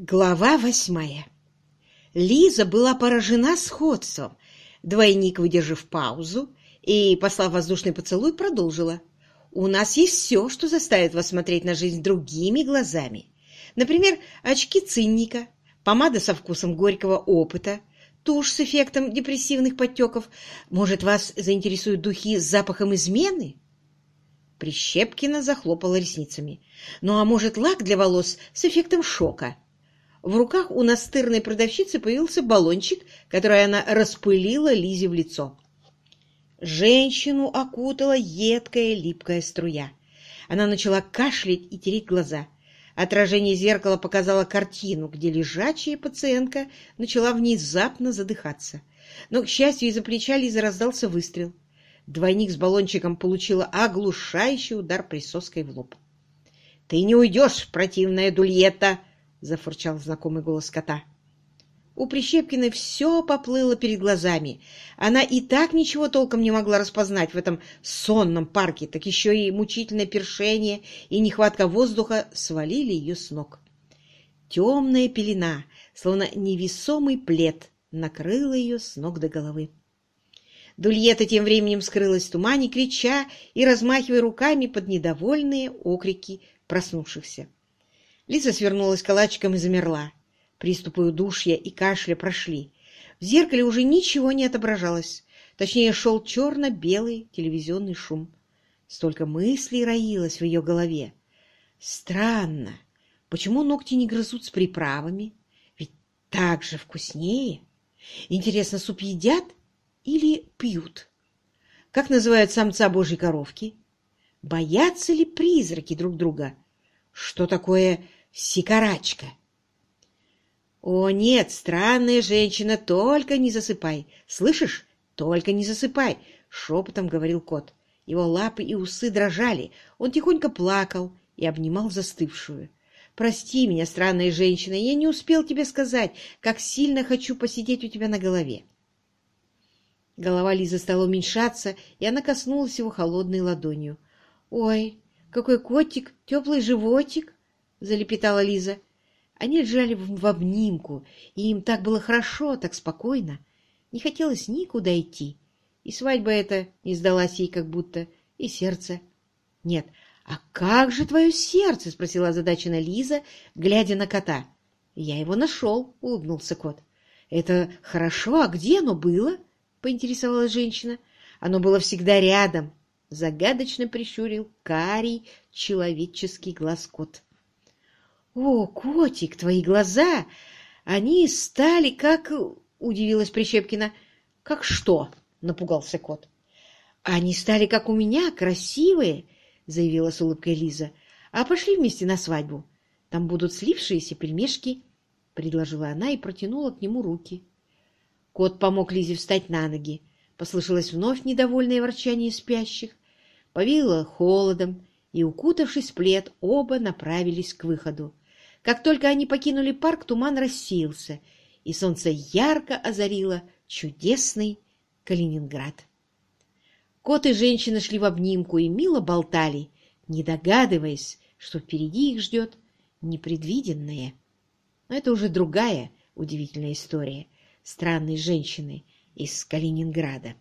Глава восьмая. Лиза была поражена сходством. Двойник, выдержав паузу и, послав воздушный поцелуй, продолжила. «У нас есть все, что заставит вас смотреть на жизнь другими глазами. Например, очки цинника, помада со вкусом горького опыта, тушь с эффектом депрессивных подтеков. Может, вас заинтересуют духи с запахом измены?» Прищепкина захлопала ресницами. «Ну а может, лак для волос с эффектом шока?» В руках у настырной продавщицы появился баллончик, который она распылила Лизе в лицо. Женщину окутала едкая липкая струя. Она начала кашлять и тереть глаза. Отражение зеркала показало картину, где лежачая пациентка начала внезапно задыхаться. Но, к счастью, из-за плеча Лизы раздался выстрел. Двойник с баллончиком получила оглушающий удар присоской в лоб. — Ты не уйдешь, противная дульета! — зафурчал знакомый голос кота. У Прищепкиной все поплыло перед глазами. Она и так ничего толком не могла распознать в этом сонном парке, так еще и мучительное першение и нехватка воздуха свалили ее с ног. Темная пелена, словно невесомый плед, накрыла ее с ног до головы. Дульета тем временем скрылась в тумане, крича и размахивая руками под недовольные окрики проснувшихся. Лиза свернулась калачиком и замерла. Приступы удушья и кашля прошли. В зеркале уже ничего не отображалось. Точнее, шел черно-белый телевизионный шум. Столько мыслей роилось в ее голове. Странно, почему ногти не грызут с приправами? Ведь так же вкуснее. Интересно, суп едят или пьют? Как называют самца божьей коровки? Боятся ли призраки друг друга? Что такое сикарачка? «О, нет, странная женщина, только не засыпай! Слышишь? Только не засыпай!» — шепотом говорил кот. Его лапы и усы дрожали, он тихонько плакал и обнимал застывшую. «Прости меня, странная женщина, я не успел тебе сказать, как сильно хочу посидеть у тебя на голове». Голова Лизы стала уменьшаться, и она коснулась его холодной ладонью. «Ой, какой котик, теплый животик!» — залепетала Лиза. Они лежали в обнимку, и им так было хорошо, так спокойно. Не хотелось никуда идти. И свадьба эта не сдалась ей как будто, и сердце. — Нет, а как же твое сердце? — спросила озадачена Лиза, глядя на кота. — Я его нашел, — улыбнулся кот. — Это хорошо, а где оно было? — поинтересовалась женщина. — Оно было всегда рядом, — загадочно прищурил карий человеческий глаз кот. «О, котик, твои глаза! Они стали как...» — удивилась Прищепкина. «Как что?» — напугался кот. «Они стали как у меня, красивые!» — заявила с улыбкой Лиза. «А пошли вместе на свадьбу. Там будут слившиеся пельмешки», — предложила она и протянула к нему руки. Кот помог Лизе встать на ноги. Послышалось вновь недовольное ворчание спящих. Повеяло холодом, и, укутавшись в плед, оба направились к выходу. Как только они покинули парк, туман рассеялся, и солнце ярко озарило чудесный Калининград. Кот и женщина шли в обнимку и мило болтали, не догадываясь, что впереди их ждет непредвиденное. Но это уже другая удивительная история странной женщины из Калининграда.